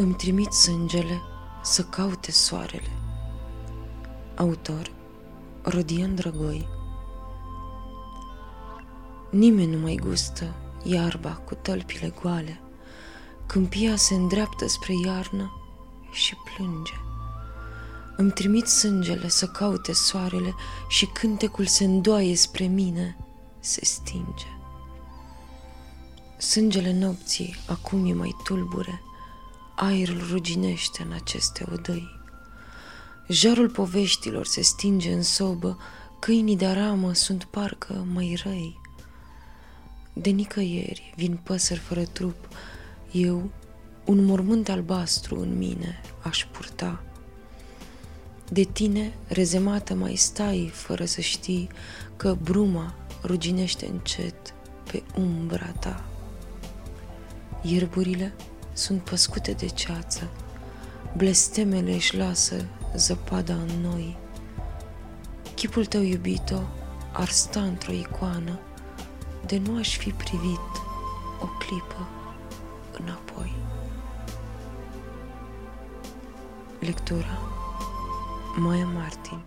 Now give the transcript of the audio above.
Îmi trimit sângele să caute soarele. Autor Rodian Drăgoi Nimeni nu mai gustă iarba cu tălpile goale, Câmpia se îndreaptă spre iarnă și plânge. Îmi trimit sângele să caute soarele și cântecul se îndoaie spre mine, se stinge. Sângele nopții acum e mai tulbure, aerul ruginește în aceste odăi. Jarul poveștilor se stinge în sobă, câinii de aramă sunt parcă mai răi. De nicăieri vin păsări fără trup, eu un mormânt albastru în mine aș purta. De tine, rezemată, mai stai fără să știi că bruma ruginește încet pe umbra ta. Ierburile sunt păscute de ceață, blestemele își lasă zăpada în noi. Chipul tău iubito ar sta într-o icoană, de nu aș fi privit o clipă înapoi. Lectura Moia Martin